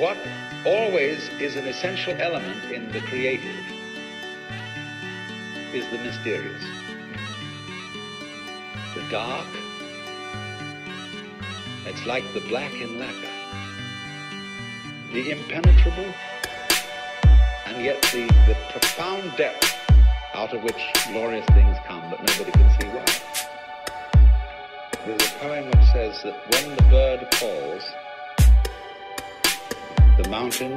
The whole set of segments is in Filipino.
what always is an essential element in the creative is the mysterious. The dark, it's like the black in lacquer. The impenetrable, and yet the, the profound depth out of which glorious things come, but nobody can see why. There's a poem which says that when the bird calls, the mountain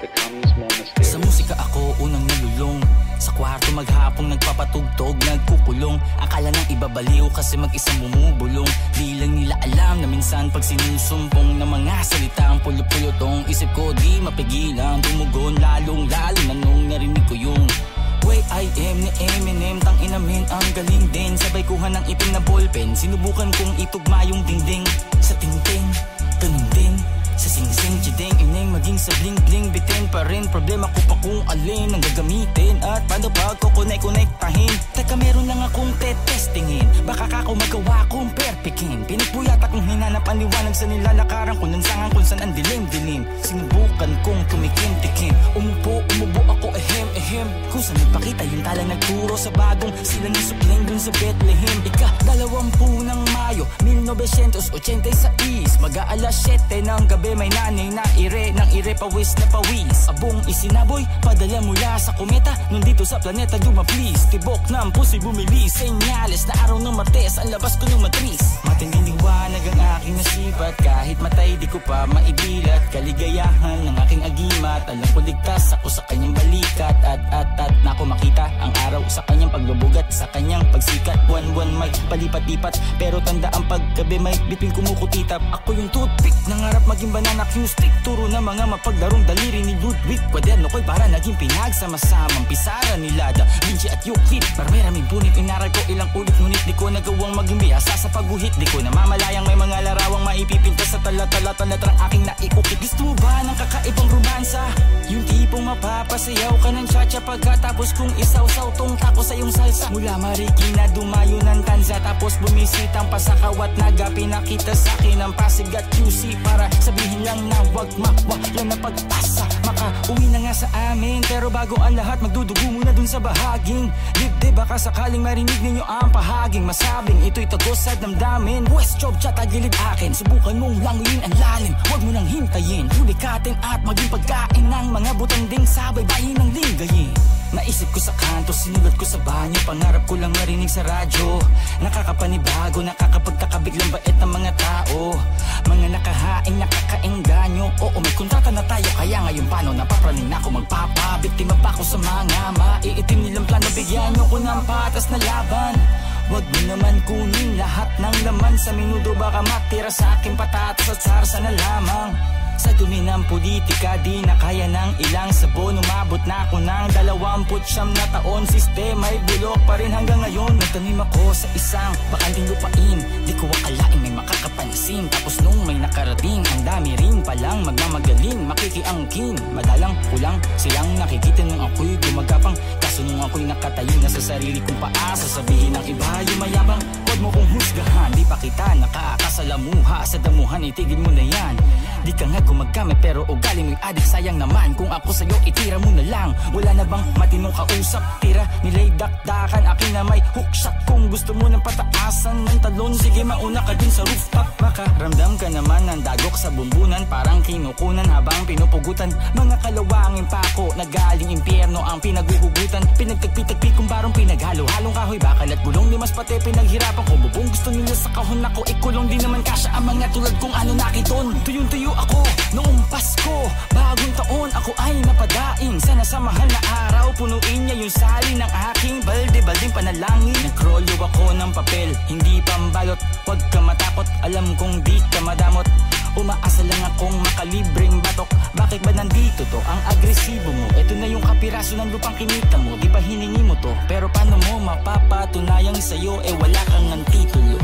becomes more mysterious. Sa musika ako unang nalulong. Sa kwarto maghapong nagpapatugtog, nagkukulong. Akala ng ibabaliw kasi mag-isang bumubulong Di lang nila alam na minsan pag sinusumpong ng mga salita ang pulot-pulotong Isip ko di mapigilan, tumugon lalong lalo na nung narinig ko yung Way I am ni Eminem Tang inamin ang galing din. Sabay kuha ng itim na ballpen Sinubukan kong itugma yung dingding sa bling-bling, bitin pa rin. Problema ko pa kung alin ang gagamitin. At paano pag kukonect-connectahin Teka meron lang akong tetestingin. Baka kako magawa kong perfectin Pinagpuyat akong hinanap ang liwanag sa nilalakaran ko Nansangan kung saan ang dilim-dilim. Sinubukan kong tumikim-tikim. Umupo, umubo ako ehem, ehem. Kung saan nagpakita yung tala nagturo sa bagong Sila na supling dun sa Bethlehem. Ika, dalawampu 1986 Mag-aalas 7 ng gabi may nanay na ire Nang ire pawis na pawis. Abong isinaboy, padala mula sa kometa Nandito sa planeta Duma please Tibok ng puso'y bumili Senyales na araw ng Martes Ang labas ko ng matris. Matinding liwanag ang aking nasipat Kahit matay di ko pa maibilat. Kaligayahan ng aking agimat Alam ko ligtas ako sa kanyang balikat. At at at na ako makita ang araw Sa kanyang paglubugat Sa kanyang pagsikat. Buwan-buwan may palipat-lipat Pero tanda ang paggabi may bituin kumukutitap Ako yung toothpick Nangarap maging banana cue stick. Turo ng mga mapagdarong daliri ni Ludwig Kwaderno ko'y para naging pinagsama-samang Pisara ni Lada, Vinci at Euclid Marami-raming punit inaral ko ilang ulit Ngunit di ko nagawang maging biyasa sa pagguhit. Di ko namamalayang may mga larawang maipipinta Sa tala-tala-tala-trang aking naikukit Gusto mo ba ng kakaibang romansa? Yung tipong mapapasayaw ka ng cha-cha Pagkatapos kung isaw-saw tong tako sa iyong salsa. Mula Marikina dumayo ng Tanza Tapos bumisitang pasakawat naga Pinakita sa akin ang Pasig at QC Para sabihin lang na wag mawala na pagpasa Makauwi na nga sa amin Pero bago ang lahat magdudugo muna dun sa bahaging. Dibdib baka sakaling marinig ninyo ang pahaging? Masabing ito'y tagos sa damdamin. West job chat agilid akin. Subukan mong languyin ang lalim. Huwag mo nang hintayin. Hulikatin at maging pagkain ng mga butanding Sabay bayin ng linggayin Naisip ko sa kanto, sinulat ko sa banyo. Pangarap ko lang marinig sa radyo. Nakakapanibago, nakakapagkakabiglang bait ng mga tao. Mga nakahaing, nakakaengganyo. Oo, may kontrata na tayo Kaya ngayon paano? Napapraning na ako Magpapabiktima pa ako sa mga maiitim nilang plano Bigyan nyo ko ng patas na laban. Huwag mo naman kunin lahat ng laman. Sa minuto baka matira sa aking patatas at sarsa na lamang sa dumi ng politika di na kaya ng ilang sabon. Umabot na ako ng dalawamput siyam na taon. Sistema'y bulok pa rin hanggang ngayon. Nagtanim ako sa isang bakanting lupain. Di ko akalain may makakapansin. Tapos nung may nakarating Ang dami rin palang magmamagaling. Makikiangkin Madalang kulang silang nakikita nung ako'y gumagapang Kaso nung ako'y nakatayo na sa sarili kong paa. Sasabihin ng iba yung mayabang Huwag mo kong husgahan. Di pa kita nakakasalamuha. Sa damuhan itigil mo na yan. Di ka nga gumagkamit pero ugali mo'y adik. Sayang naman Kung ako sa'yo itira mo na lang. Wala na bang matinong kausap? Tira nila'y dakdakan. Akin na may hookshot Kung gusto mo ng pataasan ng talon Sige mauna ka din sa rooftop. Makaramdam ka naman ng dagok sa bumbunan. Parang kinukunan habang pinupugutan. Mga kalawangin pa ako Nagaling impyerno ang pinaguhugutan Pinagtagpi-tagpi kung barong pinaghalo-halong kahoy Bakal at gulong. Limas pati pinaghirapan ko Bubong gusto nila sa kahon ako. Ikulong di naman kasya ang mga tulad kong ano nakiton. Tuyong-tuyo ako noong Pasko Bagong taon ako ay napadaing. Sana sa mahal na araw Punuin niya yung sali ng aking balde-balding panalangin. Nagrolyo ako ng papel Hindi pambalot. Huwag ka matakot Alam kong di ka madamot. Umaasa lang akong makalibreng batok. Bakit ba nandito to? Ang agresibo mo? Ito kapiraso ng lupang kinita mo Di ba hiningi mo to? Pero paano mo mapapatunayang sa'yo Eh wala kang ng titulo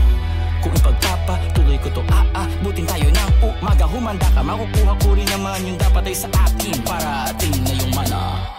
kung ipagpapatuloy ko to. Ah ah Butin tayo ng umaga. Humanda ka Makukuha ko rin naman yung dapat ay sa akin Para atin. Na yung mana